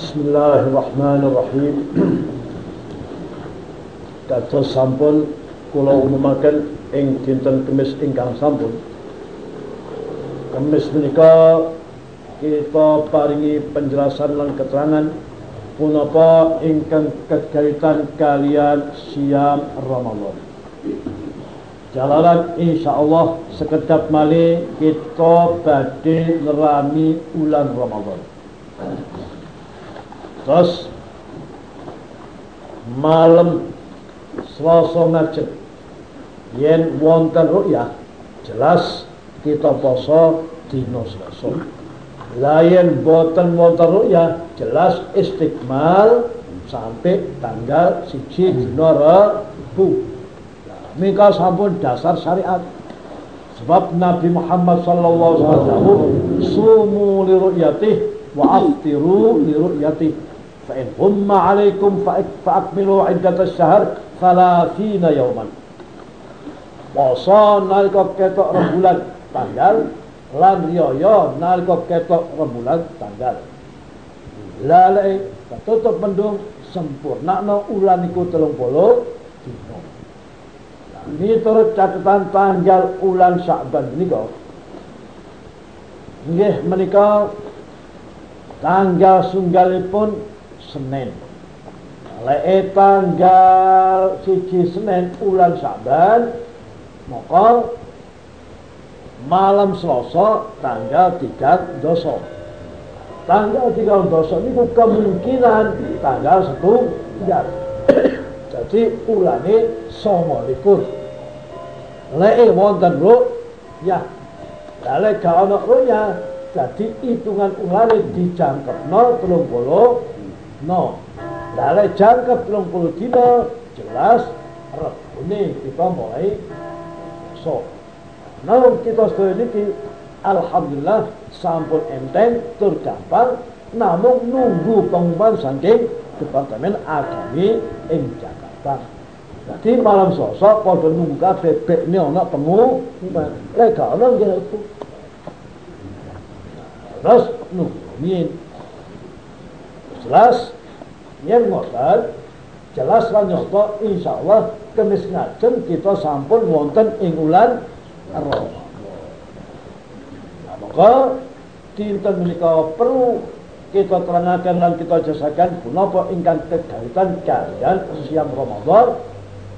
Bismillahirrahmanirrahim. Dados sampun kula umumaken ing dinten Kamis ingkang sampun. Kamis menika kita paringi penjelasan lan keterangan punapa ingkang kekaitan kalian siam Ramadan. Jalalan insyaallah sekedap mali kita badhe nerami ulan Ramadan. Terus malam Selasa ngajen yen wonten ru'yah jelas kita poso dina Selasa. Lain boten wonten ru'yah jelas istiqmal sampai tanggal siji dina Rabu. Mika sampun dasar syariat. Sebab Nabi Muhammad sallallahu alaihi wasallam sumu li ru'yatih wa aftiru li فإن هم عليكم فأكملوا عدة الشهر ثلاثين يوما Poso nalika ketok rembulan tanggal lan riyaya nalika ketok rembulan tanggal. Lalai tutup mendung sempurnakno ulan iku 30 dina. Ini turut catatan tanggal ulan Sya'ban menika. Nggih menika tanggal sunggalipun Senin. Lek tanggal siji Senin ulan Saban maka malam Selasa tanggal 3 doso. Tanggal 3 doso ini kemungkinan tanggal 1 jar. Jadi ulane songo likur. Lek wonten ru ya. Lek gak ya jadi hitungan ulane dijangkepno 30 No. Lale jangkep 30 dina jelas rebune kita mulai so. Nah kita sedaya niki alhamdulillah sampun enteng tur gampang namun nunggu pengumuman saking Departemen Agami ing Jakarta. Jadi malam sosok pada nunggu kabeh bekne ana pengumuman. Lek gak ana nggih Terus nunggu jelas? Yang ngotot jelas lan nyoto insyaallah kemis ngajeng kita sampun wonten ing ulan Ramadan. Nah, maka dinten menika perlu kita terangaken lan kita jasakan punapa ingkang kegalitan kalian siang Ramadan.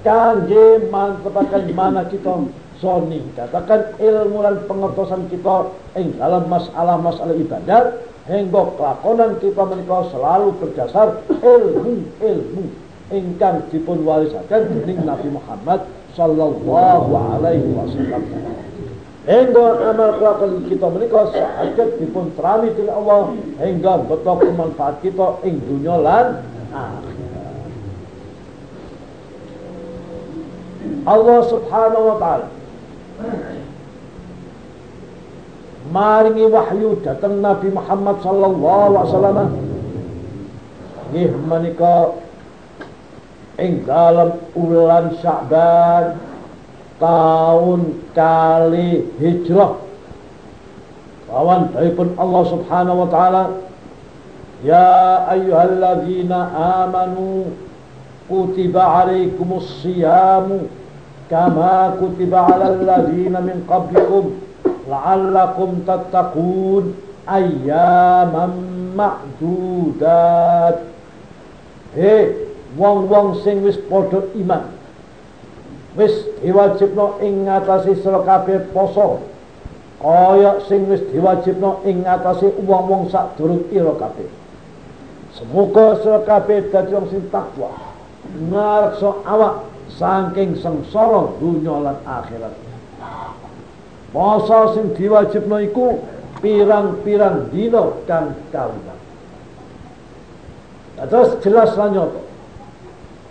Kangge mantepaken mana kita soni katakan ilmu dan pengertosan kita ing dalam masalah-masalah ibadat hingga kelakonan kita menikah selalu berdasar ilmu-ilmu ingkang dipun warisaken dening Nabi Muhammad sallallahu alaihi wasallam. Hingga amal kelakon kita menikah saged dipun terami dening Allah hingga betul bermanfaat kita ing dunia lan. Allah subhanahu wa ta'ala maringi wahyu datang Nabi Muhammad sallallahu alaihi wasallam. Nggih menika ing dalam ulan Sya'ban tahun kali hijrah. Lawan pun Allah Subhanahu wa taala. Ya ayyuhalladzina amanu kutiba alaikumus siyamu kama kutiba alal ladzina min qablikum la'allakum tattaqun ayyaman ma'dudat. He wong-wong sing wis padha iman wis diwajibno ing ngatasi sira kabeh poso kaya sing wis diwajibno ing ngatasi wong-wong sadurung ira kabeh. Semoga sira kabeh dadi wong sing takwa ngareksa awak saking sengsara dunya lan akhirat Masa sing diwajibno iku pirang-pirang dina kang kawulan. Terus jelas lanjut.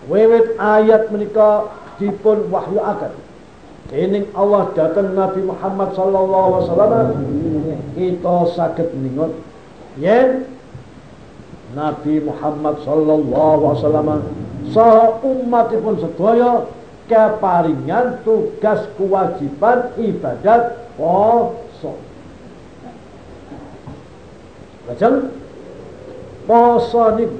Wewet ayat menika dipun wahyuaken dening Allah datang Nabi Muhammad sallallahu alaihi wasallam kita saged ningot yen Nabi Muhammad sallallahu alaihi wasallam saha umatipun sedaya keparingan tugas kewajiban ibadat poso. Lajeng poso niku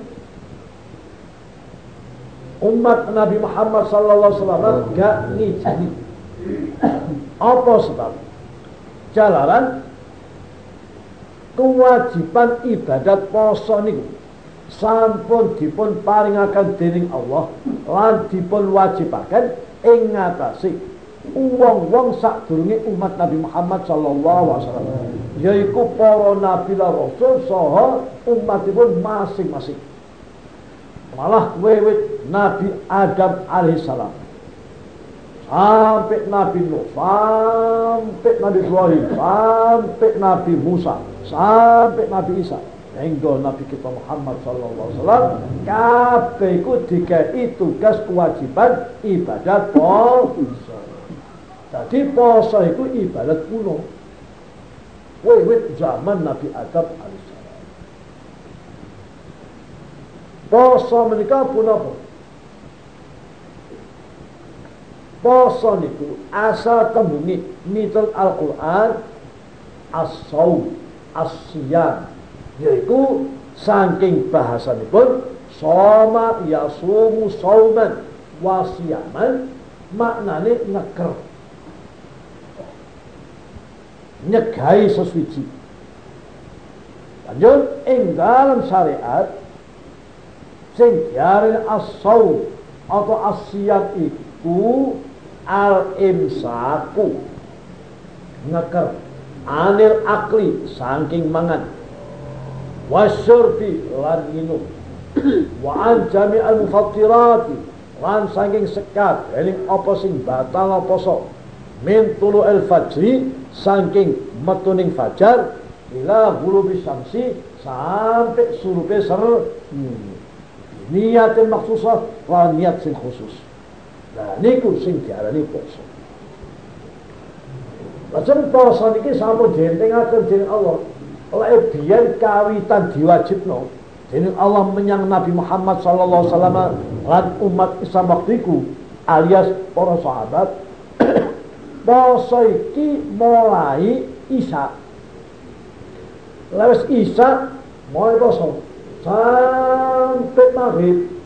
umat Nabi Muhammad sallallahu alaihi wasallam gak ngijini apa sebab? Jalaran kewajiban ibadat poso niku sampun dipun paringaken dening Allah lan dipun wajibaken ing ngatasi wong-wong sadurunge umat Nabi Muhammad sallallahu alaihi wasallam yaiku para nabi lan rasul saha umatipun masing-masing. Malah wewit Nabi Adam alaihissalam. Sampai Nabi Nuh, sampai Nabi Ibrahim, sampai Nabi Musa, sampai Nabi Isa, hingga Nabi kita Muhammad sallallahu alaihi wasallam kabeh iku dikai tugas kewajiban ibadat poso. Jadi poso itu ibadat kuno. Wiwit zaman Nabi Adam alaihissalam. Menika pun apa? Poso niku asal tembungi mitul Al-Qur'an as-saum, as-siyam, yaitu saking bahasanipun soma yasumu sauman wasiyaman maknane ngeker. Nyegai sesuci. Lanjut ing dalam syariat sing diarani as-saum atau as-siyam iku al-imsaku. Ngeker. Anil akli saking mangan wasyurbi lan minum wa an jami'al mufattirati lan saking sekat eling apa sing batal apa sok min tulu al fajri saking metuning fajar ila ghurubi syamsi sampai surupe ser hmm. niatin maksusah lan niat sing khusus Nah niku sing diarani poso. Lajeng poso niki sampun dientengaken dening Allah. Lek biyen kawitan diwajibno dening Allah menyang Nabi Muhammad sallallahu alaihi wasallam lan umat Islam waktu iku alias para sahabat poso iki mulai Isa. Lewis Isa mulai poso sampai maghrib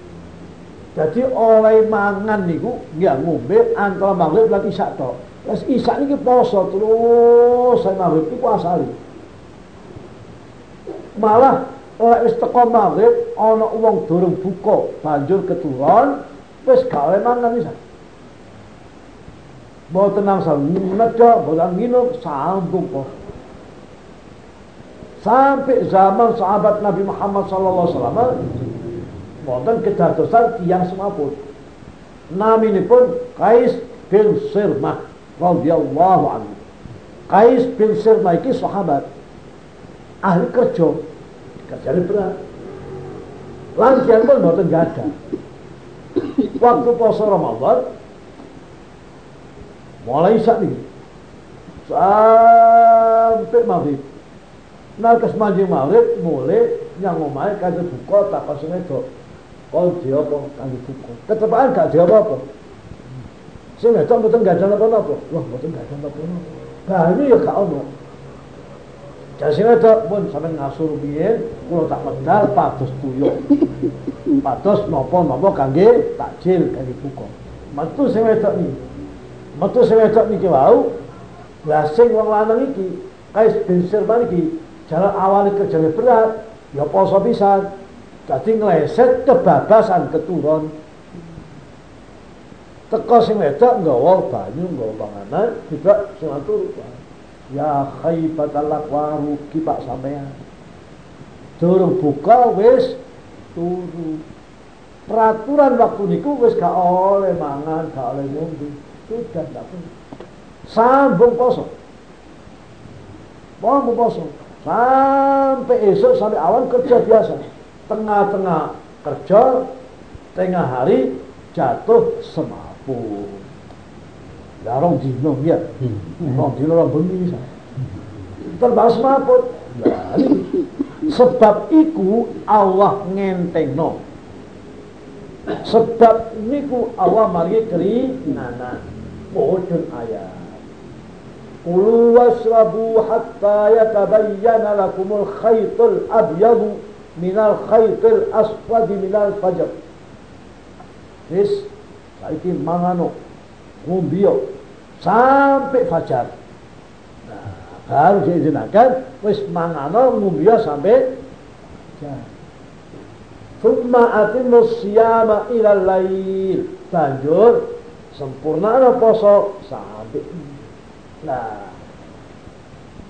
jadi oleh mangan niku nggak ngombe antara maghrib lan isya tok. Wes isya niki poso terus saya maghrib iku asali. Malah oleh wis maghrib ana wong durung buka banjur keturun wis gawe mangan isya. Mau tenang nedha, boten nginep sambung kok. Sampai zaman sahabat Nabi Muhammad sallallahu alaihi wasallam wonten kedadosan tiyang semapun. Naminipun Kais bin Sirmah radhiyallahu anhu. Kais bin Sirmah iki sahabat ahli kerja kerjane berat. Lan pun mboten gadah. Waktu puasa Ramadan mulai saat ini sampai maghrib. Nah, kes manjing maghrib mulai yang ngomai kaya buka tak kasih wedok. Kon dia apa kanggo buku. Ketepaan gak dia apa-apa. Sing ngecok mboten gak ada napa-napa. Wah, mboten gak ada napa-napa. Banyu ya gak ono. Jadi itu pun sampai ngasur biyen, kula tak medal pados tuyuk. Pados napa-napa kangge takjil kangge buka. Metu sing wedok niki. Metu sing wedok niki wau. Lah sing wong lanang iki, Kais bin Sirman iki, jalan awalnya kerjanya berat, ya poso pisan. Jadi ngleset kebabasan keturun. Teko sing wedok nggawa banyu, nggawa panganan, juga sing turu. Ya khaibatal aqwaru ki Pak sampean. Durung buka wis turu. Peraturan waktu niku wis gak oleh mangan, gak oleh ngombe. Sudah gak pun. Sambung poso. Sambung poso. Sampai esok sampai awan kerja biasa tengah-tengah kerja, tengah hari jatuh semaput. Orang dino orang bengi terbang semaput. Nah, sebab iku Allah ngentengno. Sebab niku Allah mari nana. Mujun ayat. Kulu wasrabu hatta yatabayyana lakumul khaytul abyadu minal khaytil aswadi minal fajr. Wis saiki mangano ngombiyo sampai fajar. Nah baru diizinkan wis mangano ngombiyo sampai fajar. Thumma atimus siyama ilal lail. Banjur sempurna poso sampai nah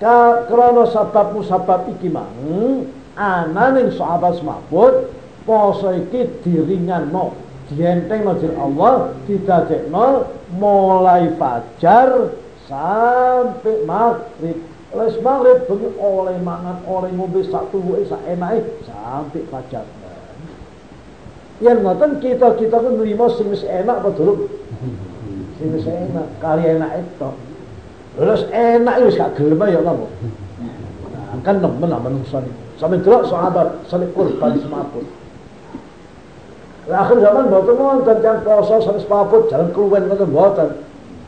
ka krana sabab musabab iki mang ananing sahabat semaput poso iki diringanno dienteng nojil Allah didadekno mulai fajar sampai maghrib. Les maghrib bengi oleh mangan oleh ngombe sak tuwuke sak enake sampai fajar. Yang ngoten kita kita pun nerima sing enak apa durung? Sing enak kali enak itu terus enak wis gak gelem ya apa nah, kan nemen lah manungsa sampai delok sahabat sampai korban semaput akhir zaman mboten wonten yang poso sampai semaput jalan keluwen ngoten mboten.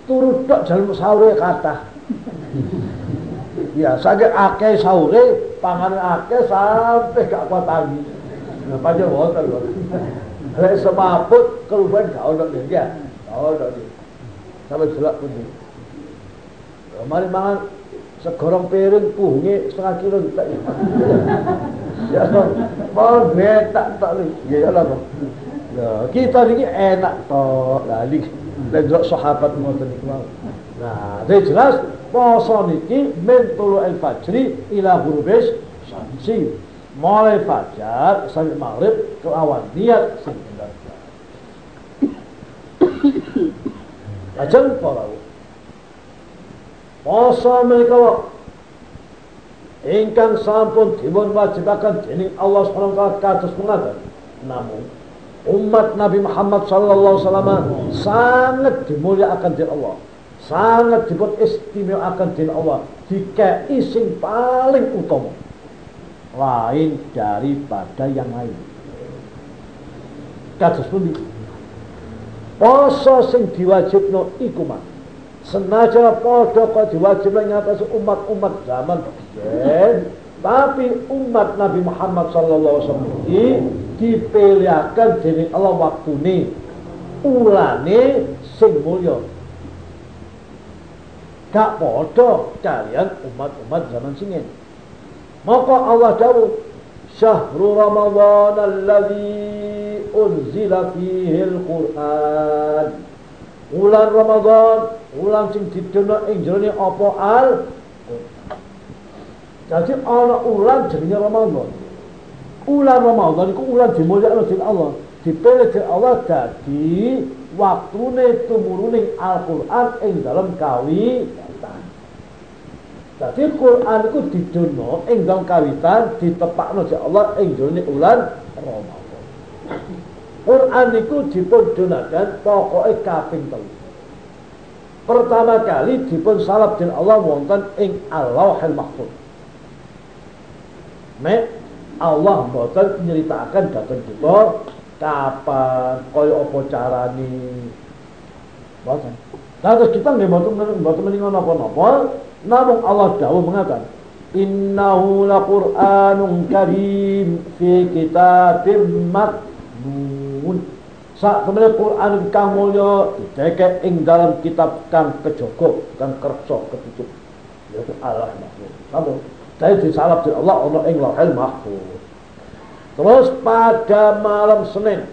Turut tok jalan sahur kata ya saja akeh sahur panganan akeh sampai gak kuat lagi nah panjang wonten lho. Lek semaput keluwen gak ono dia gak ono dia sampai delok pun mari mangan segorong piring puhunge setengah kilo tak ya mau tak tak ya ya lah Ya, kita ini enak toh. Lah iki lek sahabat ngoten niku Nah, dia jelas poso niki min el fajri ila ghurubis syamsi. Mulai fajar sampai maghrib kelawan niat sing bener. Ajeng para Poso menika ingkang sampun dipun wajibaken dening Allah Subhanahu wa taala kados mengaten. Namun umat Nabi Muhammad wasallam sangat dimuliakan di Allah. Sangat dipun istimewakan di Allah. Dikai sing paling utama. Lain daripada yang lain. Kados pundi? Poso sing diwajibno iku mah senajan padha kok diwajibno ngatas umat-umat zaman tapi umat Nabi Muhammad alaihi wasallam dipilihaken dening Allah waktune ulane sing mulya. Gak padha kalian umat-umat zaman singin maka Allah dawuh syahrul ramadhan alladzi unzila fihi al-Qur'an. Ulan Ramadan, ulan sing didono ing apa al Jadi ana ulan jenenge Ramadan. Ulan Ramadan iku ulan dimulyakno dening Allah. Dipilih dening Allah dadi waktune tumurune Al-Qur'an ing dalam kawitan. Dadi Quran iku didono ing dalam kawitan ditepakno dening Allah ing jroning ulan Ramadan. Quran iku dipun donakan pokoke kaping telu. Pertama kali dipun salap dening Allah wonten ing Allahul Mahfuz. Mek Allah mboten nyeritakan datang kita kapan kaya apa carane mboten Nah, terus kita nggih mboten mboten meningon napa-napa, namun Allah dawuh mengatakan Innahu laqur'anun karim fi kitabim maknun. Sak temene Quran kang mulya dideke ing dalam kitab kang kejogo, kang ketutup. Yaitu Allah maknun. Napa? Saya disalap di Allah Allah ing Lauhul Mahfuz. Terus pada malam Senin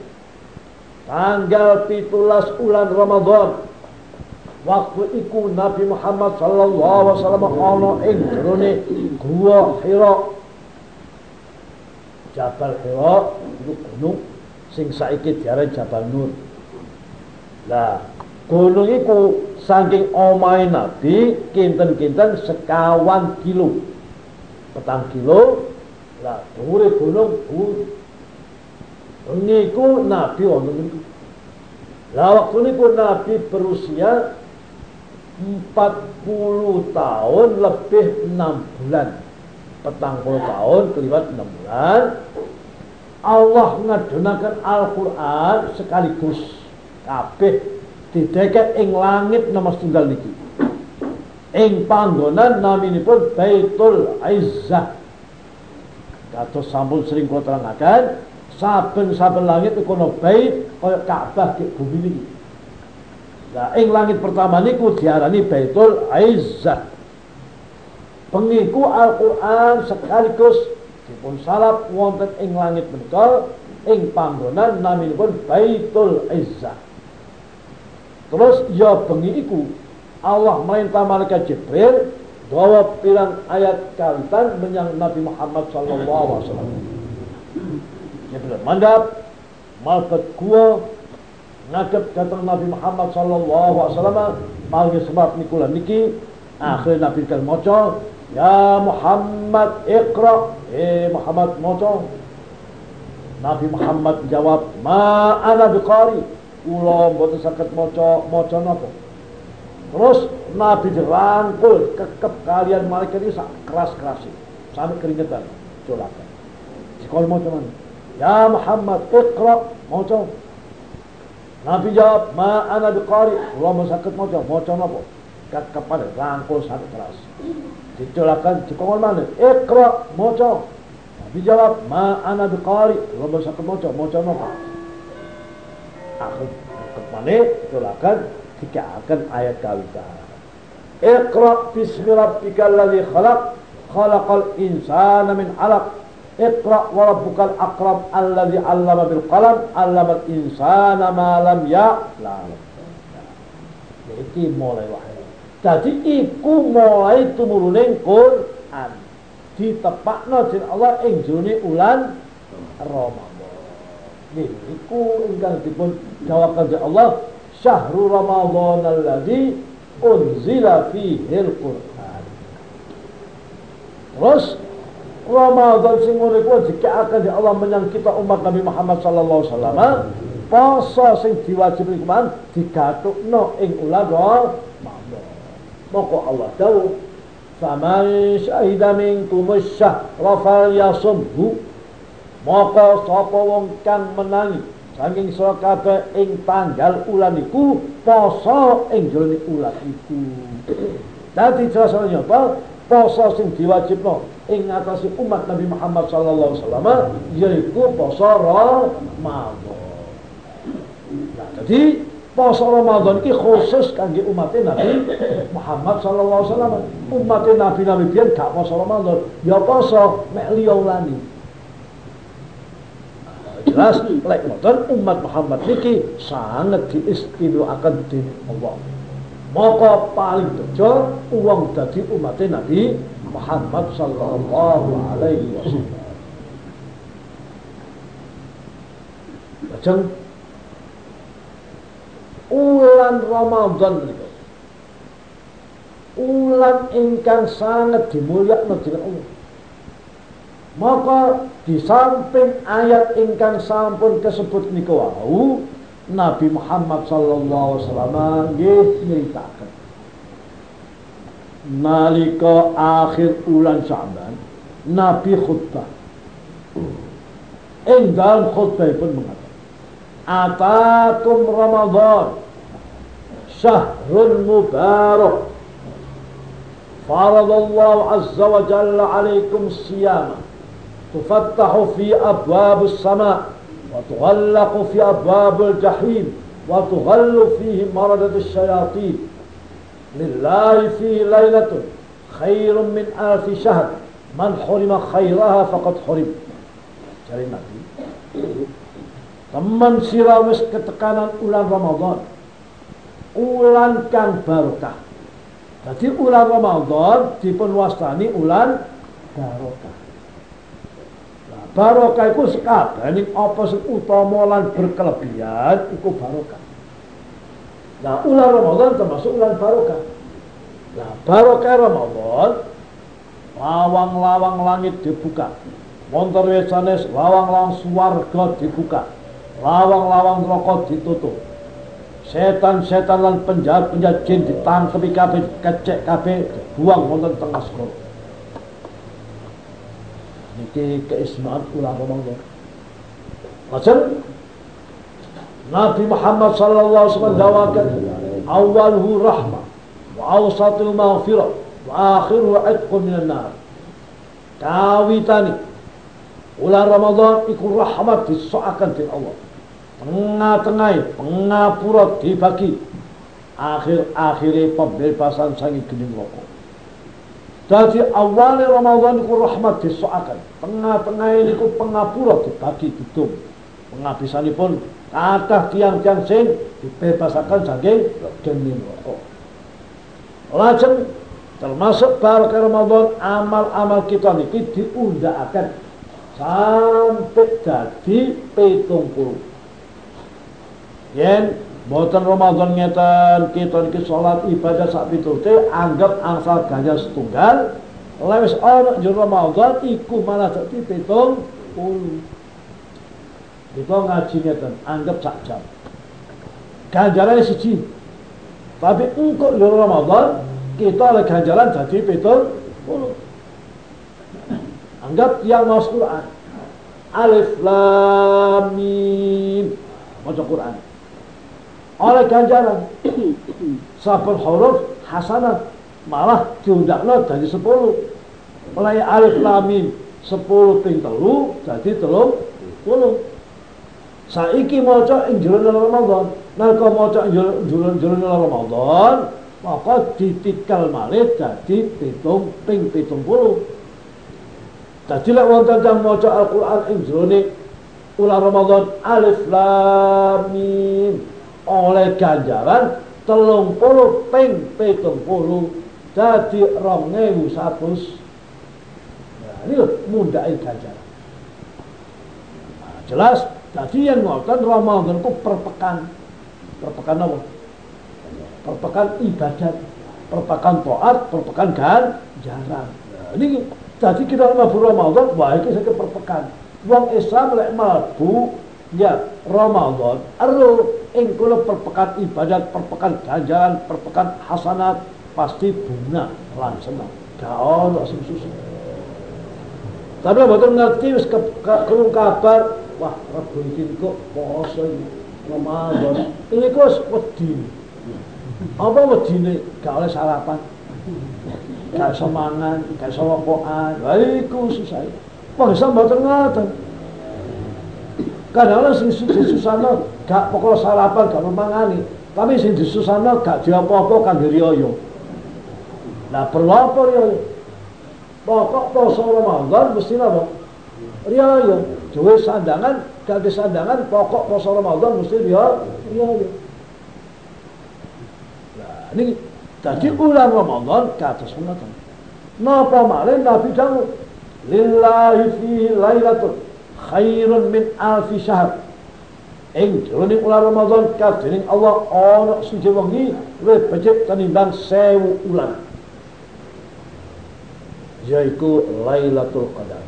tanggal 17 bulan Ramadan waktu itu Nabi Muhammad sallallahu alaihi wasallam ana ing jroning gua Hira Jabal Hira itu gunung sing saiki diaran Jabal Nur. Lah, gunung iku saking omahe Nabi kinten-kinten sekawan kilo. Petang kilo lah dhuwure gunung dhuwur. Niku Nabi wonten niku. Lah waktu niku Nabi berusia 40 tahun lebih 6 bulan. Petang puluh tahun keliwat 6 bulan. Allah ngadonaken Al-Qur'an sekaligus kabeh didekek ing langit nama setunggal niki. Ing panggonan naminipun Baitul Izzah kados sampun sering kula terangaken saben-saben langit iku ana bait kaya Ka'bah di bumi niki Nah, ing langit pertama niku diarani Baitul Izzah. Pengiku Al-Qur'an sekaligus dipun salap wonten ing langit menika ing panggonan naminipun Baitul Izzah. Terus ya bengi iku Allah merintah malaikat Jibril gawa pirang ayat kawitan menyang Nabi Muhammad wasallam. Jibril mandap malaikat gua ngadep datang Nabi Muhammad wasallam malih sebab nikulah niki akhir Nabi kan maca ya Muhammad iqra. Eh Muhammad maca. Nabi Muhammad jawab ma ana biqari kula mboten saged maca maca napa terus Nabi dirangkul kekep kalian malaikat ini keras-keras sampai keringetan colakan sekolah maca mana ya Muhammad iqra maca Nabi jawab, ma ana biqari. Allah masakit moco, moco napa? Kat kepada rangkul sangat keras. Ditolakan cikongol mana? Iqra moco. Nabi jawab, ma ana biqari. Allah masakit moco, moco napa? Akhir ke mana ditolakan jika akan ayat kawitan. Iqra bismi rabbikal ladzi khalaq khalaqal insana min 'alaq Iqra wa rabbukal akram alladzi 'allama bil qalam 'allamal insana ma lam ya'lam. Iki mulai wahyu. Jadi iku mulai tumurune Quran. Ditepakno dening Allah ing jroning ulan Ramadan. Niku ingkang dipun dening Allah syahrul Ramadan alladzi unzila fihi al-Qur'an. Terus Ramadan sing ngono iku akan di Allah menyang kita umat Nabi Muhammad sallallahu alaihi wasallam poso sing diwajibi kuman digatukno ing ulah Ramadan. Moko Allah dawuh Faman syahida minkum syahra falyasumhu Maka sapa wong kang menangi saking sira kabeh ing tanggal ulan iku poso ing jroning ulan iku. Dadi jelas apa? Poso sing diwajibno ing atase umat Nabi Muhammad sallallahu alaihi wasallam yaiku poso Ramadan. Nah, jadi poso Ramadan iki khusus kangge umat Nabi Muhammad sallallahu alaihi wasallam. Umat Nabi Nabi biyen gak poso Ramadan, ya poso mek liya ulani. Jelas lek ngoten umat Muhammad niki sangat diistimewakan di Allah. Maka paling bejo uang dadi umat Nabi Muhammad sallallahu alaihi wasallam. Lajeng ulan Ramadan niku. Ulan ingkang sangat dimulyakno dening Allah. Maka di samping ayat ingkang sampun kesebut niku wau Nabi Muhammad sallallahu alaihi wasallam nggih nyritakaken. nalika akhir bulan Sya'ban Nabi khutbah. Enggal khutbah pun mengatakan Atakum Ramadan Syahrun Mubarak. Faradallahu Azza wa Jalla alaikum siyamah tufattahu fi abwabus sama wa tughallaqu fi abwabil jahim wa tughallu fihi maradatus syayatin lillahi fihi min alfi syahr man hurima khairaha cari nabi teman sirawis ketekanan ulan Ramadan. Ulan kang barokah. Jadi ulan Ramadan dipenwastani ulan barokah barokah itu sekadar apa sing utama lan berkelebihan itu barokah Nah, ulang Ramadan termasuk ulang barokah. Nah, barokah Ramadan, lawang-lawang langit dibuka. Montor sanes lawang-lawang swarga dibuka. Lawang-lawang rokok ditutup. Setan-setan dan penjahat-penjahat jin ditangkepi kabeh, kecek kabeh, buang wonten tengah sekolah. Niki keistimewaan Ramadan. Macam Nabi Muhammad sallallahu alaihi wasallam dawakan awalhu rahmah wa awsatuhu maghfirah wa akhiruhu itqun minan nar. Kawitani Ular Ramadan iku rahmat disoakan di Allah. Tengah-tengah pengapura dibagi. Akhir-akhirnya pembebasan sangi geni rokok. Jadi awalnya Ramadan iku rahmat disoakan. Tengah-tengah ini iku pengapura dibagi gedung. Penghabisanipun kata tiang-tiang sing dibebasakan saking geni rokok. Lajeng termasuk barokah Ramadan amal-amal kita niki diundakaken sampai jadi petung puluh. Yen boten Ramadan ngeten kita niki salat ibadah sak pitute anggap angsal gaya setunggal lewis ana jero Ramadan iku malah dadi petung puluh. Kita ngaji ngeten anggap sak jam. Ganjarannya siji. Tapi engkau jero Ramadan kita oleh ganjaran jadi petung puluh. Anggap yang mau Quran. Alif Lam Mim. Maca Quran. Oleh ganjaran. Saben huruf hasanah malah diundakno dari 10. Mulai alif lam mim 10 ping telu jadi telung puluh. Saiki maca ing jero Ramadan. Nalika maca ing jero Ramadan, maka ditikal malih dadi pitung ping pitung puluh. Dadi lek wonten kang maca Al-Qur'an ing jroning ulah Ramadan alif lam mim oleh ganjaran telung puluh ping pitung puluh dadi rong ewu satus nah, ini loh mundai ganjaran nah, jelas tadi yang ngoten Ramadan ku perpekan perpekan apa? perpekan ibadat perpekan toat perpekan ganjaran nah, ini jadi kita mlebu Ramadan, wah iki saya perpekan. Wong Islam lek mlebu ya Ramadan, ero ing kula perpekan ibadat, perpekan ganjaran, perpekan hasanat pasti bunga lan seneng. Gak ono sing susah. Tapi betul ngerti wis ke, ke, kabar, wah Rabu iki kok poso Ramadan. Ini kok wedi. Apa wedine gak oleh sarapan? gak iso mangan, gak iso rokokan. Lha iku susah. Bangsa mboten ngoten. Kadang-kadang sing disusahno gak pokok sarapan gak mangani, tapi sing disusahno gak diapa-apa kanggo riyo. Nah, perlu apa riyo? Pokok poso Ramadan mesti napa? Riyo. Duwe sandangan, gak sandangan, pokok poso Ramadan mesti. Riyo. Nah, ini jadi bulan Ramadan kados ngoten. Napa malih Nabi dawuh lillahi fi lailatul khairun min alfi syahr. Ing jroning bulan Ramadan kadening Allah ana suci wengi luwih becik tinimbang 1000 ulan. Yaiku Lailatul Qadar.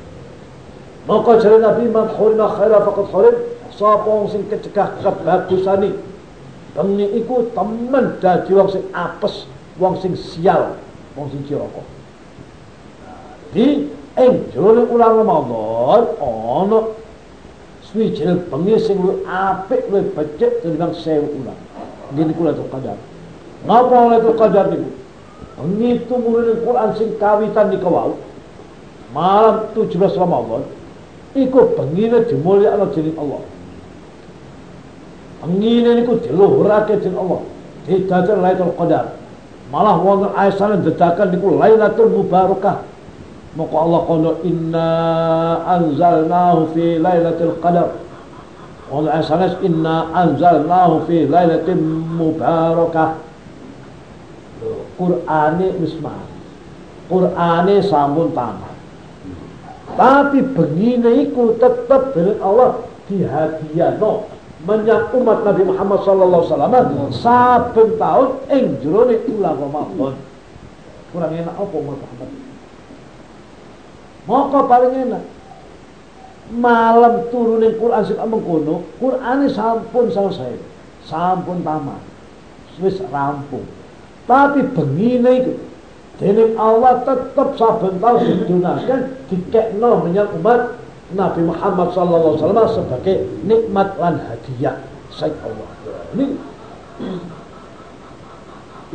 Maka jare Nabi man khurima khaira faqad khurim sapa sing kecegah kebagusane bengi iku temen dadi wong sing apes wong sing sial, wong sing cilaka. Di jero ulang Ramadan ana swijil bengi sing luwih apik luwih becik tinimbang 1000 ulang. Ngene kula tuh kadar. Napa oleh tuh kadar niku? Bengi tumurune Quran sing kawitan niku wau. Malam 17 Ramadan iku bengine dimulyakno dening Allah. Bengine niku diluhurake dening Allah. Didadar Lailatul Qadar malah wonten aisyah dedakan niku Lailatul Mubarakah maka Allah qala inna anzalnahu fi lailatul qadar wonten aisyah inna anzalnahu fi lailatin mubarakah Qur'ane wis Qur'ane sampun tamat tapi begini iku tetep dari Allah dihadiahno menyang umat Nabi Muhammad sallallahu alaihi wasallam saben tahun ing jero bulan Ramadan. Kurang enak apa Muhammad? Maka paling enak malam turunin Quran sing mengkono, Qurane sampun selesai. Sampun tamat. Wis rampung. Tapi bengine iku dening Allah tetep saben tahun didunakan dikekno menyang umat Nabi Muhammad sallallahu alaihi wasallam sebagai nikmat lan hadiah sayy Allah. Ini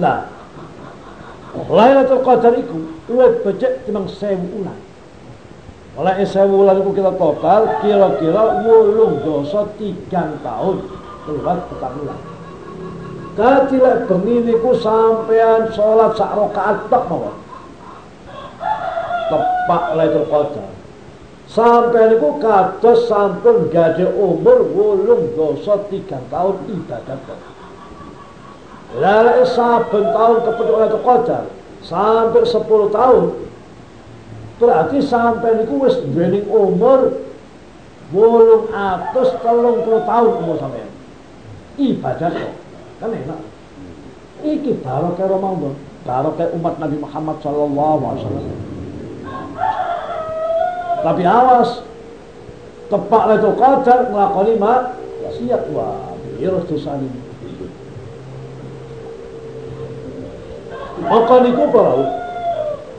lah Lailatul Qadar itu luwih becik timbang 1000 ulang. Oleh sewu wulan kita total kira-kira wolung dosa tiga tahun lewat petang bulan Katilah bengi niku sampean sholat sak rakaat tok mawon. Tepak Lailatul Qadar. Sampai niku kados sampun gade umur wolung dosa tiga tahun ibadat kok. Lalu saben tahun kepethuk Lailatul Qadar sampai sepuluh tahun berarti sampai niku wis duweni umur wolung atus telung puluh tahun umur sampean. Ibadat kok kan enak. Iki barokah Ramadan barokah umat Nabi Muhammad sallallahu alaihi wasallam. Tapi awas tepak itu qadar nglakoni siap wah dosa ini maka niku para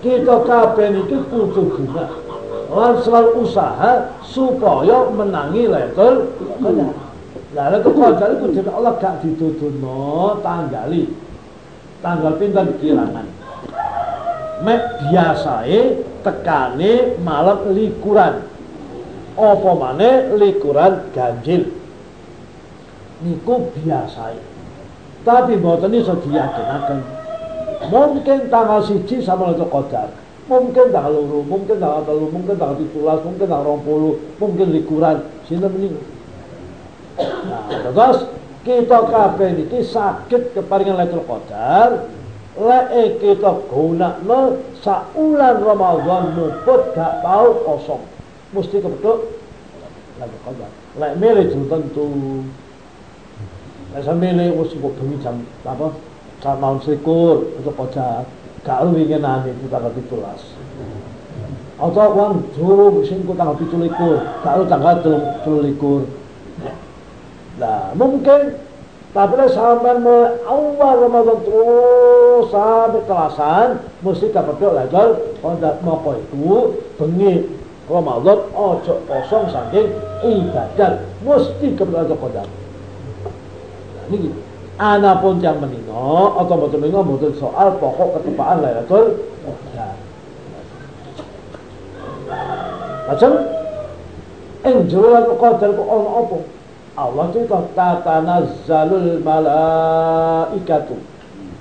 kita kabeh niki kudu guna lan selalu usaha supaya menangi level qadar lah lek qadar dene Allah gak dituduhno tanggali. Tanggal pinten kirangan. Mek biasae tekane malam likuran. Apa maneh likuran ganjil. Niku biasae. Tapi mboten iso diyakinaken. Mungkin tanggal siji sama itu qadar. Mungkin tanggal loro, mungkin tanggal telu, mungkin tanggal 17, mungkin tanggal 20, mungkin likuran. Sinten menika? Nah, terus kita kabeh niki sakit keparingan Lailatul Qadar lek kita gunakno saulan Ramadan muput gak tau kosong. Mesti kepethuk Lailatul Qadar. Lek milih tentu. Lek sampeyan wis bengi jam apa? Jam maun selikur itu Qadar. Gak winginane itu tanggal 17. Atau wong juru sing tanggal 17, gak tanggal 23. Nah, mungkin tapi sampai awal Ramadan terus sampai kelasan mesti dapat doa lagi pada moko itu bengi Ramadan ojo kosong saking ibadat mesti kepada kodam. Nah, ini Anapun yang menino atau betul menino betul soal pokok ketepaan Lailatul Qadar. Macam enjuran Qadar kok ono apa? Allah cerita tatanazzalul malaikatu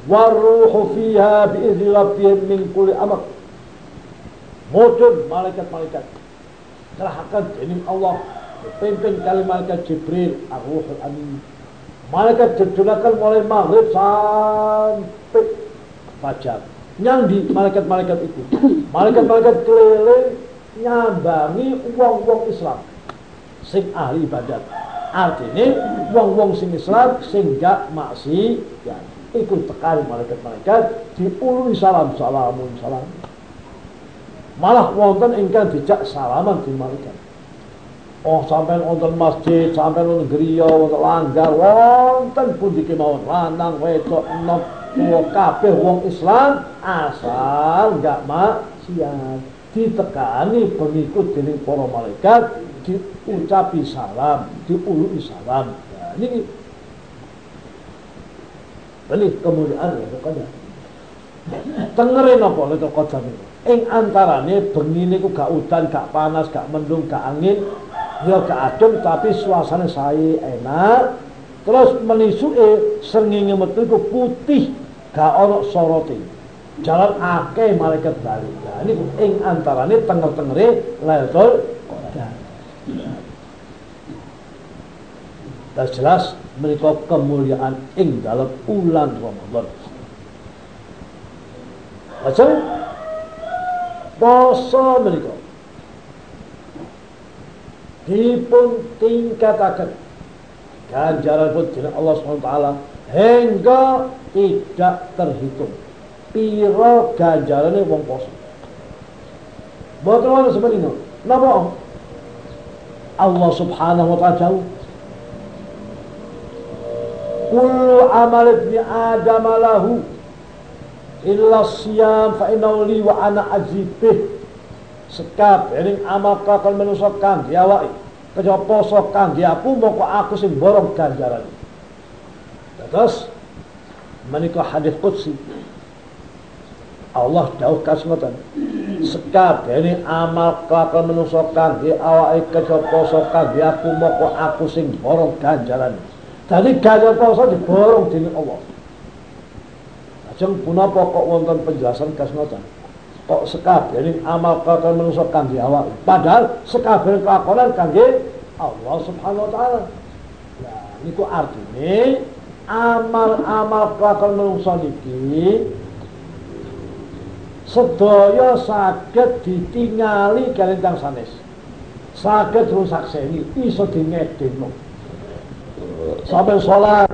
waruhu fiha biizni rabbihim min kulli amr mudun malaikat-malaikat serahkan ini Allah pimpin kali malaikat Jibril ar-ruhul amin malaikat dijulakan mulai maghrib sampai fajar. Nyandi malaikat-malaikat itu. Malaikat-malaikat keliling nyambangi uang-uang Islam. Sing ahli ibadat. Artinya wong-wong sing Islam sing gak ya ikut tekan malaikat-malaikat diului salam salamun salam. Malah wonten ingkang dijak salaman di malaikat. Oh sampai wonten masjid, sampai wonten gereja, wonten langgar, wonten pun kemauan lanang wedok enom tua kabeh wong Islam asal gak maksiat ditekani pengikut dening para malaikat diucapi salam, diului salam. Nah, ini ini kemuliaan ya qadar. Tengere napa Lailatul Qadar niku? Ing antarane bengi niku gak udan, gak panas, gak mendung, gak angin, ya adem tapi suasana saya enak. Terus menisuke srengenge metu iku putih, gak ono sorote. Jalan akeh malaikat bali. Nah, ini ing antarane tenger-tengere Lailatul dan jelas mereka kemuliaan ing dalam ulan Ramadan. Macam poso mereka dipun tingkatakan ganjaran pun dengan Allah SWT hingga tidak terhitung piro ganjarannya wong poso. Orang seperti ini. Napa? Allah Subhanahu wa taala jauh. Kullu amal ibni Adam lahu illa siyam fa li wa ana ajibih. Sekap ing amal kakal manusa kangge awake. Kejaba poso kangge aku moko aku sing borong ganjaran. Terus menika hadis qudsi Allah dawuh ngoten sekabehane amal kelakon menungso kangge awake kejaba poso kangge aku moko aku sing borong ganjaran. Dadi ganjaran poso diborong dening Allah. Lajeng punapa kok wonten penjelasan kasnoten? Kok sekabehane amal kelakon menungso kangge awak. Padahal sekabehane kelakonan kangge Allah Subhanahu wa taala. Nah, niku artine amal-amal kelakon menungso niki sedaya saged ditingali kalian kang sanes saged rusak seni iso dingedeno sampai sholat